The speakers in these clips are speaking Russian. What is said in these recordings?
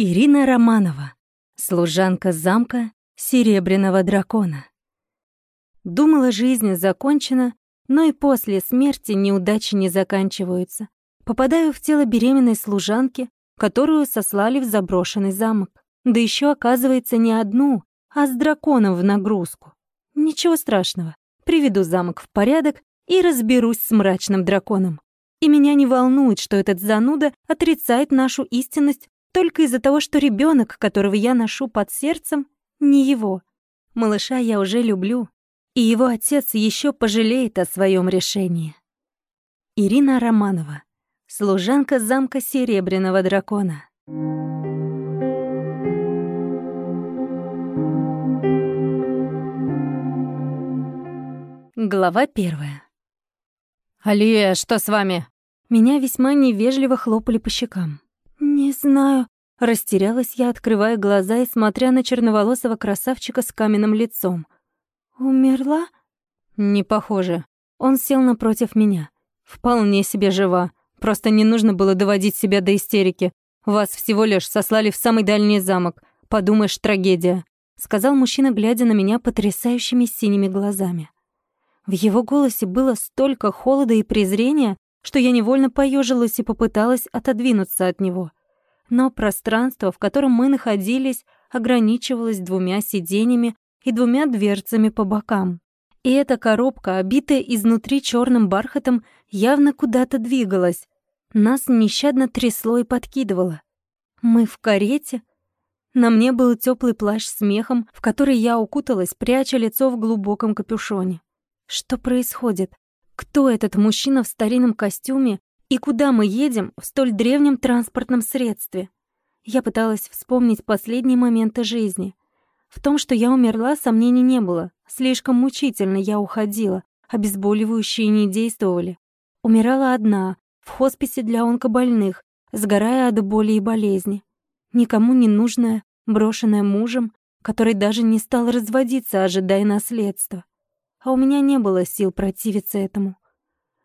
Ирина Романова, служанка замка Серебряного дракона. Думала, жизнь закончена, но и после смерти неудачи не заканчиваются. Попадаю в тело беременной служанки, которую сослали в заброшенный замок. Да еще оказывается не одну, а с драконом в нагрузку. Ничего страшного, приведу замок в порядок и разберусь с мрачным драконом. И меня не волнует, что этот зануда отрицает нашу истинность только из-за того, что ребенок, которого я ношу под сердцем, не его. Малыша я уже люблю, и его отец еще пожалеет о своем решении. Ирина Романова, служанка замка Серебряного дракона. Глава первая. «Алия, что с вами?» Меня весьма невежливо хлопали по щекам. «Не знаю». Растерялась я, открывая глаза и смотря на черноволосого красавчика с каменным лицом. «Умерла?» «Не похоже». Он сел напротив меня. «Вполне себе жива. Просто не нужно было доводить себя до истерики. Вас всего лишь сослали в самый дальний замок. Подумаешь, трагедия», — сказал мужчина, глядя на меня потрясающими синими глазами. В его голосе было столько холода и презрения, что я невольно поежилась и попыталась отодвинуться от него. Но пространство, в котором мы находились, ограничивалось двумя сиденьями и двумя дверцами по бокам. И эта коробка, обитая изнутри черным бархатом, явно куда-то двигалась. Нас нещадно трясло и подкидывало. Мы в карете? На мне был теплый плащ с мехом, в который я укуталась, пряча лицо в глубоком капюшоне. Что происходит? Кто этот мужчина в старинном костюме и куда мы едем в столь древнем транспортном средстве? Я пыталась вспомнить последние моменты жизни. В том, что я умерла, сомнений не было. Слишком мучительно я уходила, обезболивающие не действовали. Умирала одна, в хосписе для онкобольных, сгорая от боли и болезни. Никому не нужная, брошенная мужем, который даже не стал разводиться, ожидая наследства а у меня не было сил противиться этому.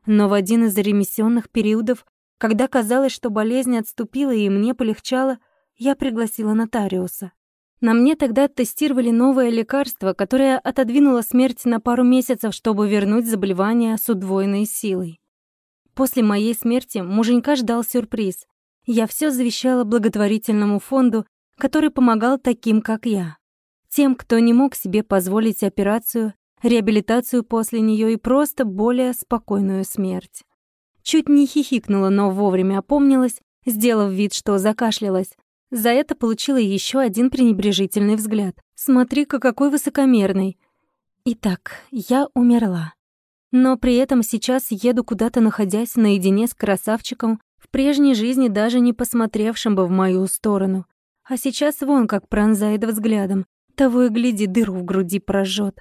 Но в один из ремиссионных периодов, когда казалось, что болезнь отступила и мне полегчало, я пригласила нотариуса. На мне тогда тестировали новое лекарство, которое отодвинуло смерть на пару месяцев, чтобы вернуть заболевание с удвоенной силой. После моей смерти муженька ждал сюрприз. Я все завещала благотворительному фонду, который помогал таким, как я. Тем, кто не мог себе позволить операцию реабилитацию после нее и просто более спокойную смерть. Чуть не хихикнула, но вовремя опомнилась, сделав вид, что закашлялась. За это получила еще один пренебрежительный взгляд. «Смотри-ка, какой высокомерный!» Итак, я умерла. Но при этом сейчас еду куда-то, находясь наедине с красавчиком, в прежней жизни даже не посмотревшим бы в мою сторону. А сейчас вон как пронзает взглядом. Того и гляди, дыру в груди прожжет.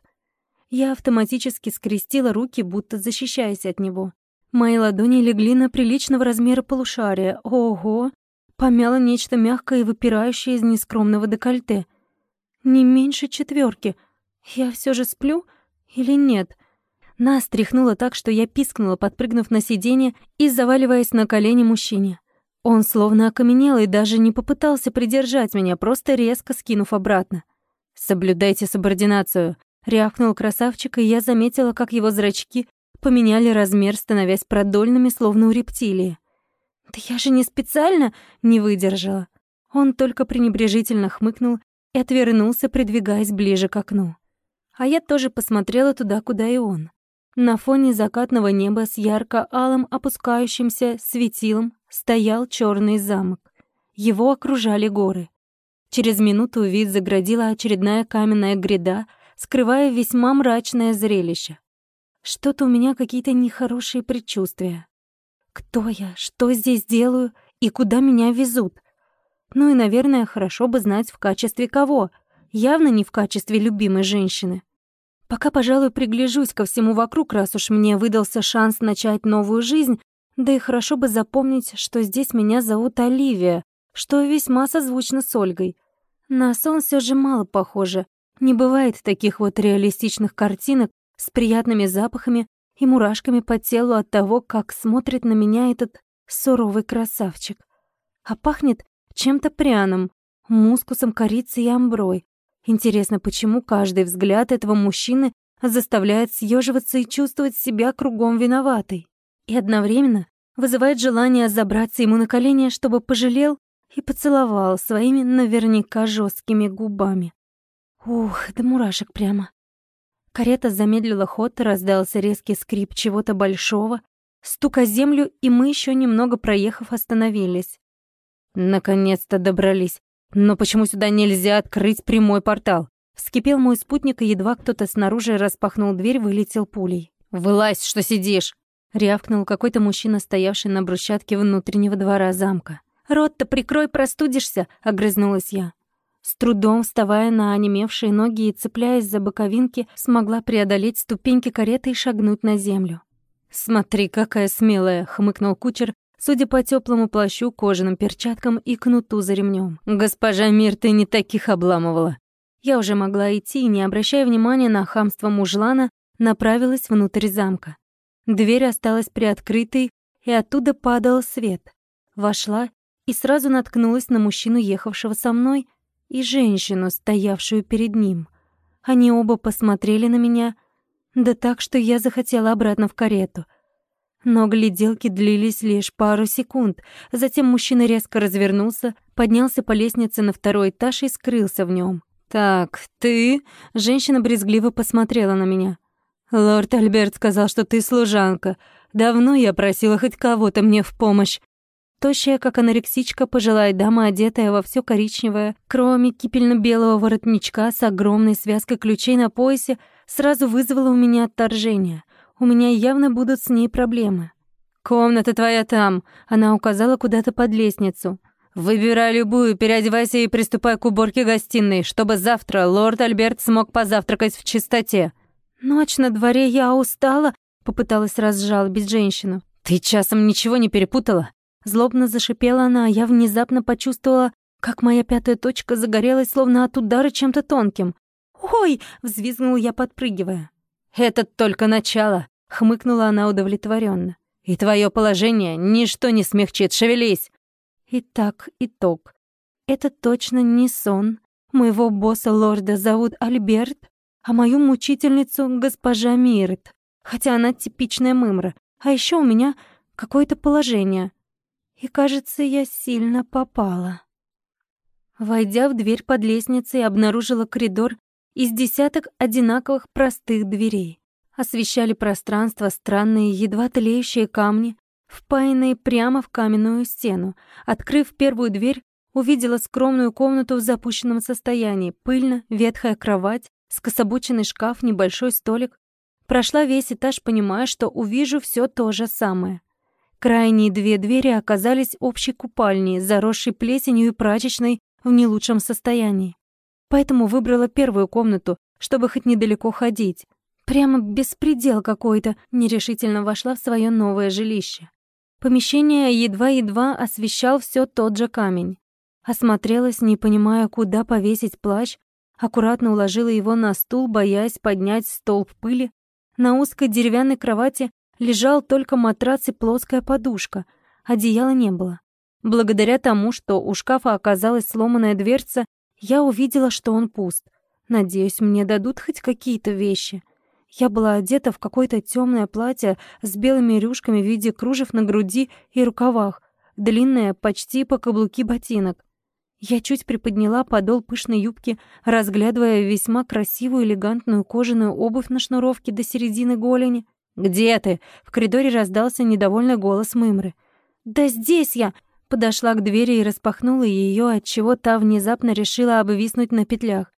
Я автоматически скрестила руки, будто защищаясь от него. Мои ладони легли на приличного размера полушария. Ого! Помяло нечто мягкое и выпирающее из нескромного декольте. Не меньше четверки. Я все же сплю или нет? Нас тряхнуло так, что я пискнула, подпрыгнув на сиденье и заваливаясь на колени мужчине. Он словно окаменел и даже не попытался придержать меня, просто резко скинув обратно. «Соблюдайте субординацию», Рявкнул красавчик, и я заметила, как его зрачки поменяли размер, становясь продольными, словно у рептилии. «Да я же не специально!» — не выдержала. Он только пренебрежительно хмыкнул и отвернулся, придвигаясь ближе к окну. А я тоже посмотрела туда, куда и он. На фоне закатного неба с ярко-алым опускающимся светилом стоял черный замок. Его окружали горы. Через минуту вид заградила очередная каменная гряда — скрывая весьма мрачное зрелище. Что-то у меня какие-то нехорошие предчувствия. Кто я, что здесь делаю и куда меня везут? Ну и, наверное, хорошо бы знать в качестве кого. Явно не в качестве любимой женщины. Пока, пожалуй, пригляжусь ко всему вокруг, раз уж мне выдался шанс начать новую жизнь, да и хорошо бы запомнить, что здесь меня зовут Оливия, что весьма созвучно с Ольгой. На сон все же мало похоже, не бывает таких вот реалистичных картинок с приятными запахами и мурашками по телу от того, как смотрит на меня этот суровый красавчик. А пахнет чем-то пряным, мускусом, корицей и амброй. Интересно, почему каждый взгляд этого мужчины заставляет съеживаться и чувствовать себя кругом виноватой. И одновременно вызывает желание забраться ему на колени, чтобы пожалел и поцеловал своими наверняка жесткими губами. Ух, да мурашек прямо. Карета замедлила ход, раздался резкий скрип чего-то большого, стук о землю, и мы еще немного проехав остановились. Наконец-то добрались. Но почему сюда нельзя открыть прямой портал? Вскипел мой спутник, и едва кто-то снаружи распахнул дверь, вылетел пулей. «Вылазь, что сидишь!» — рявкнул какой-то мужчина, стоявший на брусчатке внутреннего двора замка. «Рот-то прикрой, простудишься!» — огрызнулась я. С трудом, вставая на онемевшие ноги и цепляясь за боковинки, смогла преодолеть ступеньки кареты и шагнуть на землю. «Смотри, какая смелая!» — хмыкнул кучер, судя по теплому плащу, кожаным перчаткам и кнуту за ремнем. «Госпожа Мир, ты не таких обламывала!» Я уже могла идти не обращая внимания на хамство мужлана, направилась внутрь замка. Дверь осталась приоткрытой, и оттуда падал свет. Вошла и сразу наткнулась на мужчину, ехавшего со мной, и женщину, стоявшую перед ним. Они оба посмотрели на меня, да так, что я захотела обратно в карету. Но гляделки длились лишь пару секунд. Затем мужчина резко развернулся, поднялся по лестнице на второй этаж и скрылся в нем. «Так, ты...» — женщина брезгливо посмотрела на меня. «Лорд Альберт сказал, что ты служанка. Давно я просила хоть кого-то мне в помощь». Тощая, как анорексичка, пожилая дама, одетая во все коричневое, кроме кипельно-белого воротничка с огромной связкой ключей на поясе, сразу вызвала у меня отторжение. У меня явно будут с ней проблемы. «Комната твоя там», — она указала куда-то под лестницу. Выбирай любую, переодевайся и приступай к уборке гостиной, чтобы завтра лорд Альберт смог позавтракать в чистоте. Ночь на дворе, я устала, попыталась разжалобить женщину. Ты часом ничего не перепутала? Злобно зашипела она, а я внезапно почувствовала, как моя пятая точка загорелась, словно от удара чем-то тонким. «Ой!» — взвизгнул я, подпрыгивая. «Это только начало!» — хмыкнула она удовлетворенно. «И твое положение ничто не смягчит, шевелись!» Итак, итог. Это точно не сон. Моего босса-лорда зовут Альберт, а мою мучительницу — госпожа Мирт. Хотя она типичная мымра. А еще у меня какое-то положение. И, кажется, я сильно попала. Войдя в дверь под лестницей, обнаружила коридор из десяток одинаковых простых дверей. Освещали пространство странные, едва тлеющие камни, впаянные прямо в каменную стену. Открыв первую дверь, увидела скромную комнату в запущенном состоянии. Пыльно, ветхая кровать, скособоченный шкаф, небольшой столик. Прошла весь этаж, понимая, что увижу все то же самое. Крайние две двери оказались общей купальней, заросшей плесенью и прачечной в не лучшем состоянии. Поэтому выбрала первую комнату, чтобы хоть недалеко ходить. Прямо беспредел какой-то, нерешительно вошла в свое новое жилище. Помещение едва-едва освещал все тот же камень. Осмотрелась, не понимая, куда повесить плащ, аккуратно уложила его на стул, боясь поднять столб пыли. На узкой деревянной кровати лежал только матрац и плоская подушка. Одеяла не было. Благодаря тому, что у шкафа оказалась сломанная дверца, я увидела, что он пуст. Надеюсь, мне дадут хоть какие-то вещи. Я была одета в какое-то темное платье с белыми рюшками в виде кружев на груди и рукавах, длинное, почти по каблуки ботинок. Я чуть приподняла подол пышной юбки, разглядывая весьма красивую элегантную кожаную обувь на шнуровке до середины голени. «Где ты?» — в коридоре раздался недовольный голос Мымры. «Да здесь я!» Подошла к двери и распахнула ее, отчего та внезапно решила обвиснуть на петлях.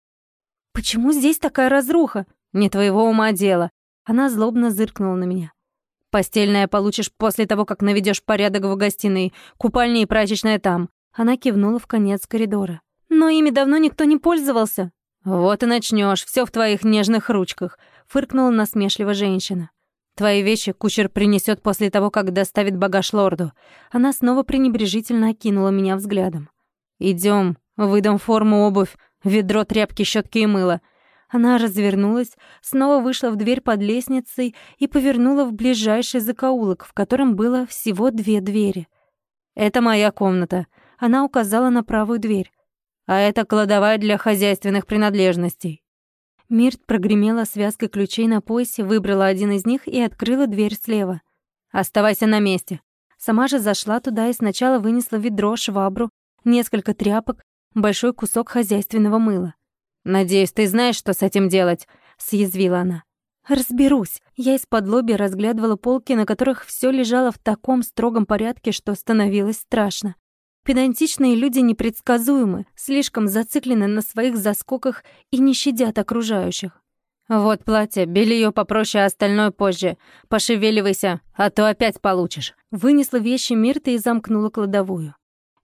«Почему здесь такая разруха?» «Не твоего ума дело». Она злобно зыркнула на меня. «Постельное получишь после того, как наведешь порядок в гостиной. Купальня и прачечная там». Она кивнула в конец коридора. «Но ими давно никто не пользовался». «Вот и начнешь, все в твоих нежных ручках», — фыркнула насмешливо женщина. «Твои вещи кучер принесет после того, как доставит багаж лорду». Она снова пренебрежительно окинула меня взглядом. Идем, выдам форму, обувь, ведро, тряпки, щетки и мыло. Она развернулась, снова вышла в дверь под лестницей и повернула в ближайший закоулок, в котором было всего две двери. «Это моя комната», — она указала на правую дверь. а это кладовая для хозяйственных принадлежностей». Мирт прогремела связкой ключей на поясе, выбрала один из них и открыла дверь слева. «Оставайся на месте». Сама же зашла туда и сначала вынесла ведро, швабру, несколько тряпок, большой кусок хозяйственного мыла. «Надеюсь, ты знаешь, что с этим делать», — съязвила она. «Разберусь». Я из-под лоби разглядывала полки, на которых все лежало в таком строгом порядке, что становилось страшно. Педантичные люди непредсказуемы, слишком зациклены на своих заскоках и не щадят окружающих. «Вот платье, белье попроще, а остальное позже. Пошевеливайся, а то опять получишь». Вынесла вещи Мирта и замкнула кладовую.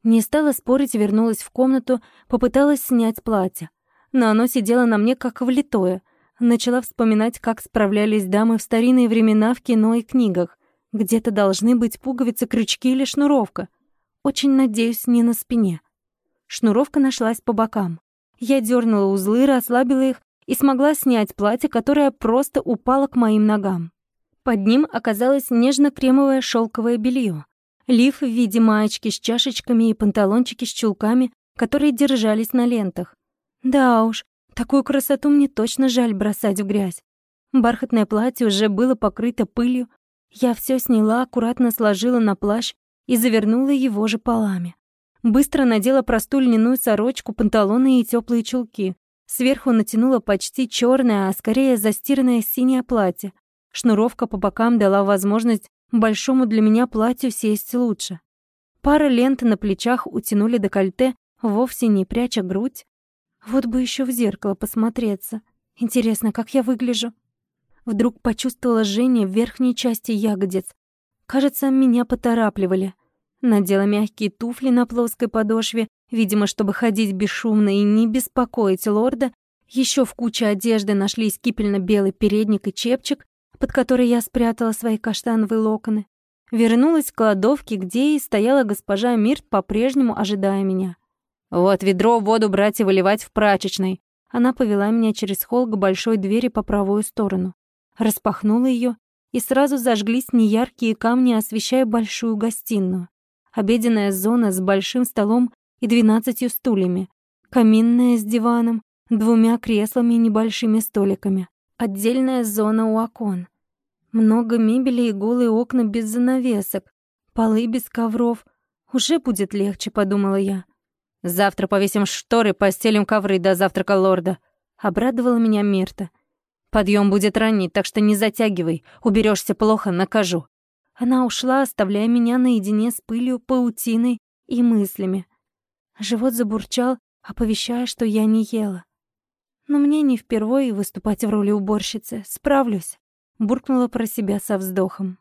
Не стала спорить, вернулась в комнату, попыталась снять платье. Но оно сидело на мне как влитое. Начала вспоминать, как справлялись дамы в старинные времена в кино и книгах. Где-то должны быть пуговицы, крючки или шнуровка — очень надеюсь, не на спине. Шнуровка нашлась по бокам. Я дернула узлы, расслабила их и смогла снять платье, которое просто упало к моим ногам. Под ним оказалось нежно-кремовое шелковое белье, лиф в виде маечки с чашечками и панталончики с чулками, которые держались на лентах. Да уж, такую красоту мне точно жаль бросать в грязь. Бархатное платье уже было покрыто пылью. Я все сняла, аккуратно сложила на плащ и завернула его же полами. Быстро надела простую льняную сорочку, панталоны и теплые чулки. Сверху натянула почти черное, а скорее застиранное синее платье. Шнуровка по бокам дала возможность большому для меня платью сесть лучше. Пара лент на плечах утянули декольте, вовсе не пряча грудь. Вот бы еще в зеркало посмотреться. Интересно, как я выгляжу? Вдруг почувствовала жжение в верхней части ягодиц. Кажется, меня поторапливали. Надела мягкие туфли на плоской подошве, видимо, чтобы ходить бесшумно и не беспокоить лорда. Еще в куче одежды нашлись кипельно-белый передник и чепчик, под который я спрятала свои каштановые локоны. Вернулась к кладовке, где и стояла госпожа Мирт, по-прежнему ожидая меня. «Вот ведро воду брать и выливать в прачечной». Она повела меня через холл к большой двери по правую сторону. Распахнула ее, и сразу зажглись неяркие камни, освещая большую гостиную обеденная зона с большим столом и двенадцатью стульями, каминная с диваном, двумя креслами и небольшими столиками, отдельная зона у окон. Много мебели и голые окна без занавесок, полы без ковров. Уже будет легче, подумала я. Завтра повесим шторы, постелим ковры до завтрака лорда. Обрадовала меня Мирта. Подъем будет ранний, так что не затягивай. Уберешься плохо, накажу. Она ушла, оставляя меня наедине с пылью, паутиной и мыслями. Живот забурчал, оповещая, что я не ела. Но мне не впервые выступать в роли уборщицы. Справлюсь. Буркнула про себя со вздохом.